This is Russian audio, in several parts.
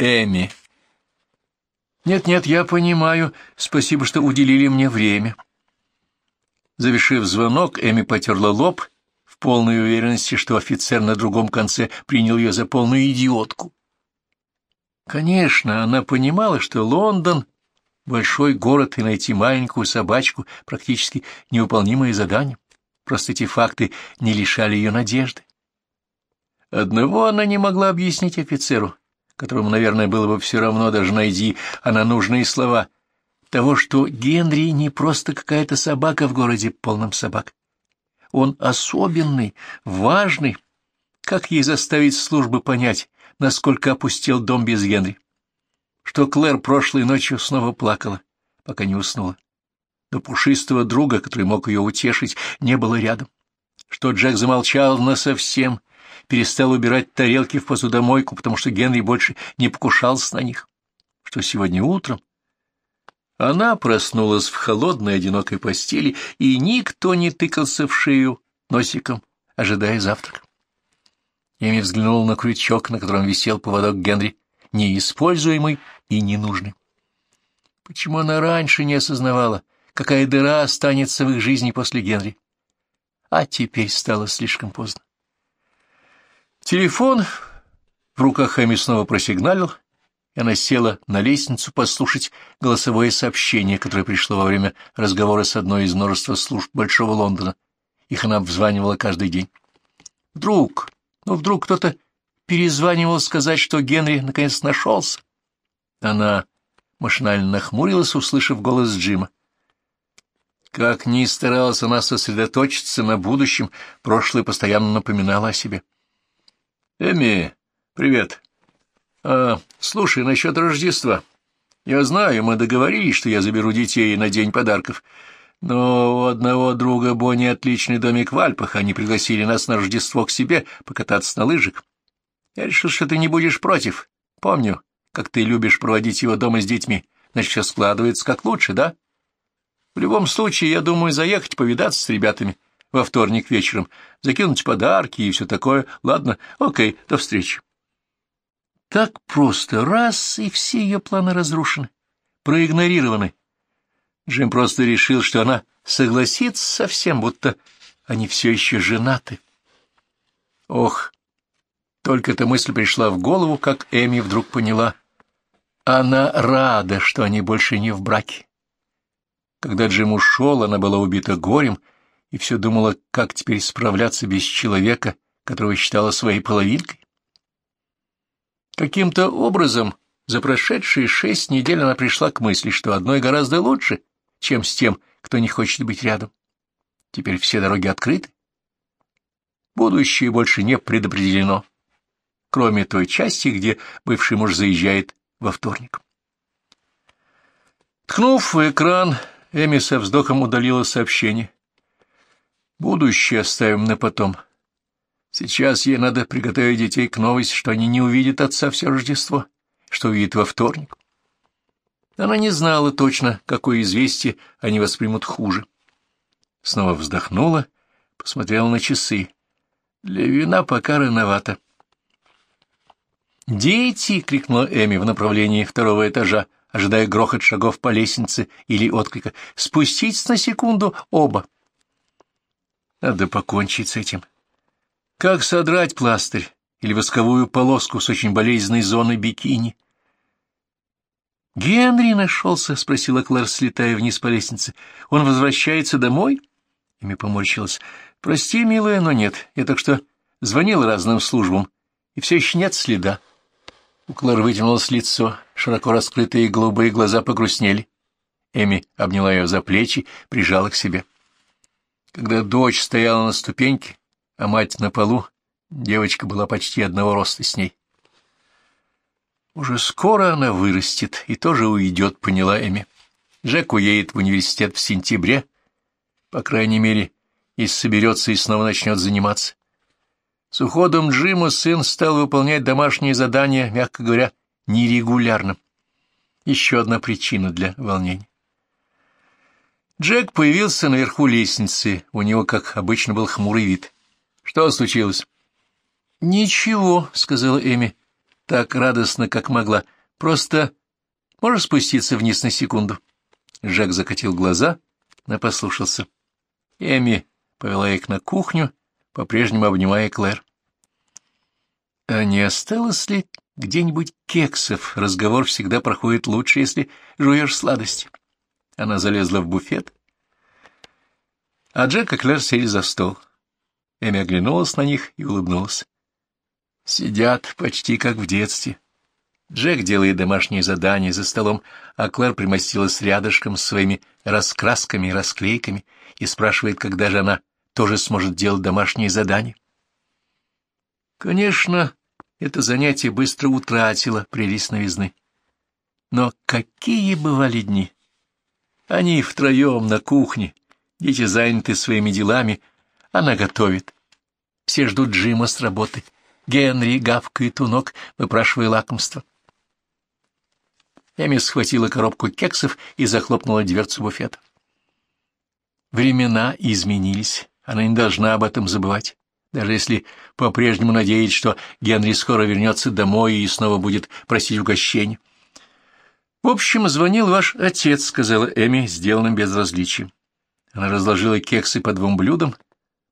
Эми. «Нет-нет, я понимаю. Спасибо, что уделили мне время». Завершив звонок, Эми потерла лоб в полной уверенности, что офицер на другом конце принял ее за полную идиотку. Конечно, она понимала, что Лондон — большой город, и найти маленькую собачку — практически невыполнимое задание. Просто эти факты не лишали ее надежды. Одного она не могла объяснить офицеру, которому, наверное, было бы все равно, даже найди она нужные слова — того, что Генри не просто какая-то собака в городе полном собак. Он особенный, важный. Как ей заставить службы понять, насколько опустел дом без Генри? Что Клэр прошлой ночью снова плакала, пока не уснула. Но пушистого друга, который мог ее утешить, не было рядом. Что Джек замолчал насовсем, перестал убирать тарелки в посудомойку, потому что Генри больше не покушался на них. Что сегодня утром она проснулась в холодной одинокой постели, и никто не тыкался в шею носиком, ожидая завтрак. Эми взглянул на крючок, на котором висел поводок Генри, неиспользуемый и ненужный. Почему она раньше не осознавала, какая дыра останется в их жизни после Генри? А теперь стало слишком поздно. Телефон в руках Эми снова просигналил, и она села на лестницу послушать голосовое сообщение, которое пришло во время разговора с одной из множества служб Большого Лондона. Их она обзванивала каждый день. Вдруг, ну вдруг кто-то перезванивал сказать, что Генри наконец нашелся. Она машинально нахмурилась, услышав голос Джима. Как ни старалась она сосредоточиться на будущем, прошлое постоянно напоминало о себе. — Эми, привет. А, слушай, насчет Рождества. Я знаю, мы договорились, что я заберу детей на день подарков. Но у одного друга Бонни отличный домик в Альпах, они пригласили нас на Рождество к себе покататься на лыжах. Я решил, что ты не будешь против. Помню, как ты любишь проводить его дома с детьми. Значит, все складывается как лучше, да? В любом случае, я думаю заехать повидаться с ребятами во вторник вечером, закинуть подарки и все такое. Ладно, окей, до встречи. Так просто, раз, и все ее планы разрушены, проигнорированы. Джим просто решил, что она согласится со всем, будто они все еще женаты. Ох, только эта мысль пришла в голову, как Эми вдруг поняла. Она рада, что они больше не в браке. Когда Джим ушел, она была убита горем и все думала, как теперь справляться без человека, которого считала своей половинкой. Каким-то образом за прошедшие шесть недель она пришла к мысли, что одной гораздо лучше, чем с тем, кто не хочет быть рядом. Теперь все дороги открыты. Будущее больше не предопределено, кроме той части, где бывший муж заезжает во вторник. Ткнув в экран, Эми со вздохом удалила сообщение. Будущее оставим на потом. — Сейчас ей надо приготовить детей к новости, что они не увидят отца все Рождество, что увидят во вторник. Она не знала точно, какое известие они воспримут хуже. Снова вздохнула, посмотрела на часы. Для вина пока рановато. «Дети!» — крикнула Эми в направлении второго этажа, ожидая грохот шагов по лестнице или отклика. «Спуститесь на секунду оба!» Надо покончить с этим. Как содрать пластырь или восковую полоску с очень болезненной зоной бикини? «Генри нашелся?» — спросила Клэр, слетая вниз по лестнице. «Он возвращается домой?» Ими поморщилась. «Прости, милая, но нет. Я так что звонил разным службам, и все еще нет следа». У Клэр вытянулось лицо, широко раскрытые голубые глаза погрустнели. Эми обняла ее за плечи, прижала к себе. Когда дочь стояла на ступеньке, а мать на полу, девочка была почти одного роста с ней. Уже скоро она вырастет и тоже уйдет, поняла Эми. Джек уедет в университет в сентябре, по крайней мере, если соберется и снова начнет заниматься. С уходом Джима сын стал выполнять домашние задания, мягко говоря, нерегулярно. Еще одна причина для волнения. Джек появился наверху лестницы, у него, как обычно, был хмурый вид. Что случилось? — Ничего, — сказала Эми. — так радостно, как могла. Просто можешь спуститься вниз на секунду?» Жак закатил глаза, но послушался. Эми повела их на кухню, по-прежнему обнимая Клэр. «А не осталось ли где-нибудь кексов? Разговор всегда проходит лучше, если жуешь сладости». Она залезла в буфет, а Джек и Клэр сели за стол. Эми оглянулась на них и улыбнулась. Сидят почти как в детстве. Джек делает домашние задания за столом, а Клэр примостилась рядышком с своими раскрасками и расклейками и спрашивает, когда же она тоже сможет делать домашние задания. Конечно, это занятие быстро утратило прелесть новизны. Но какие бывали дни! Они втроем на кухне, дети заняты своими делами, она готовит. Все ждут Джима с работы. Генри гавкает у ног, выпрашивая лакомство. Эми схватила коробку кексов и захлопнула дверцу буфета. Времена изменились, она не должна об этом забывать, даже если по-прежнему надеется, что Генри скоро вернется домой и снова будет просить угощения. «В общем, звонил ваш отец», — сказала Эми, сделанным безразличием. Она разложила кексы по двум блюдам,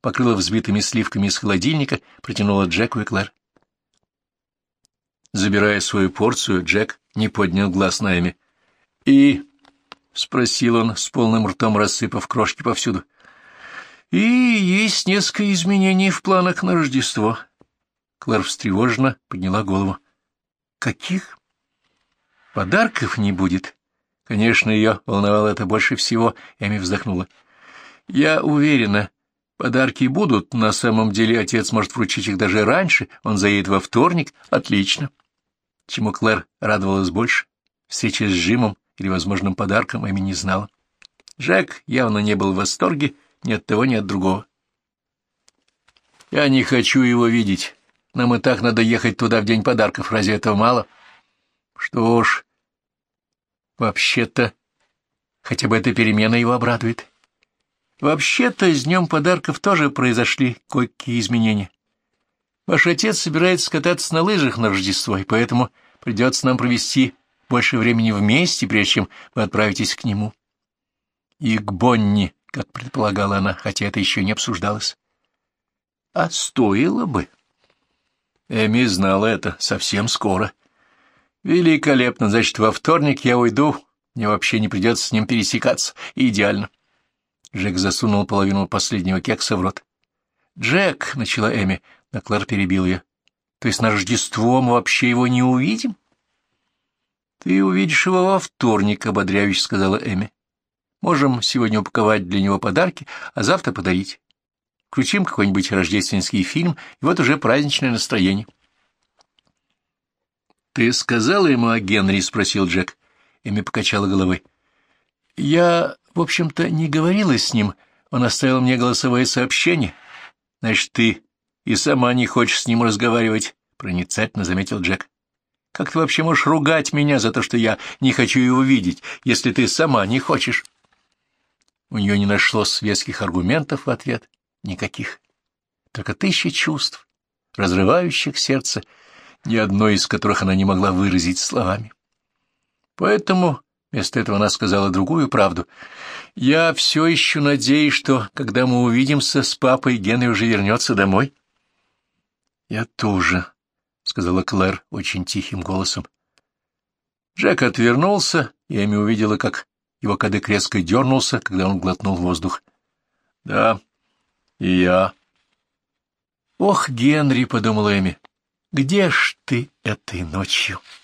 покрыла взбитыми сливками из холодильника, протянула Джеку и Клэр. Забирая свою порцию, Джек не поднял глаз на Эми. «И?» — спросил он, с полным ртом рассыпав крошки повсюду. «И есть несколько изменений в планах на Рождество». Клэр встревоженно подняла голову. «Каких?» «Подарков не будет». Конечно, ее волновало это больше всего, Эми вздохнула. «Я уверена, подарки будут. На самом деле отец может вручить их даже раньше. Он заедет во вторник. Отлично». Чему Клэр радовалась больше? Встреча с Джимом или возможным подарком Эми не знала. Джек явно не был в восторге ни от того, ни от другого. «Я не хочу его видеть. Нам и так надо ехать туда в день подарков. Разве этого мало?» «Что ж, вообще-то, хотя бы эта перемена его обрадует. Вообще-то с днем подарков тоже произошли кое-какие изменения. Ваш отец собирается кататься на лыжах на Рождество, и поэтому придется нам провести больше времени вместе, прежде чем вы отправитесь к нему. И к Бонни, как предполагала она, хотя это еще не обсуждалось. А стоило бы. Эми знала это совсем скоро. Великолепно, значит, во вторник я уйду, мне вообще не придется с ним пересекаться. Идеально. Джек засунул половину последнего кекса в рот. «Джек», — начала Эми, но Клэр перебил ее. То есть на Рождество мы вообще его не увидим? Ты увидишь его во вторник, — ободряюще сказала Эми. Можем сегодня упаковать для него подарки, а завтра подарить. Включим какой-нибудь рождественский фильм, и вот уже праздничное настроение. — Ты сказала ему о Генри? — спросил Джек. Эми покачала головой. — Я, в общем-то, не говорила с ним. Он оставил мне голосовое сообщение. Значит, ты и сама не хочешь с ним разговаривать, — проницательно заметил Джек. — Как ты вообще можешь ругать меня за то, что я не хочу его видеть, если ты сама не хочешь? У нее не нашлось веских аргументов в ответ, никаких. Только тысячи чувств, разрывающих сердце, ни одной из которых она не могла выразить словами. Поэтому вместо этого она сказала другую правду. «Я все еще надеюсь, что, когда мы увидимся с папой, Генри уже вернется домой». — Я тоже, — сказала Клэр очень тихим голосом. Джек отвернулся, и Эми увидела, как его кадык резко дернулся, когда он глотнул воздух. — Да, и я. — Ох, Генри, — подумала Эми, — где ж ты этой ночью? —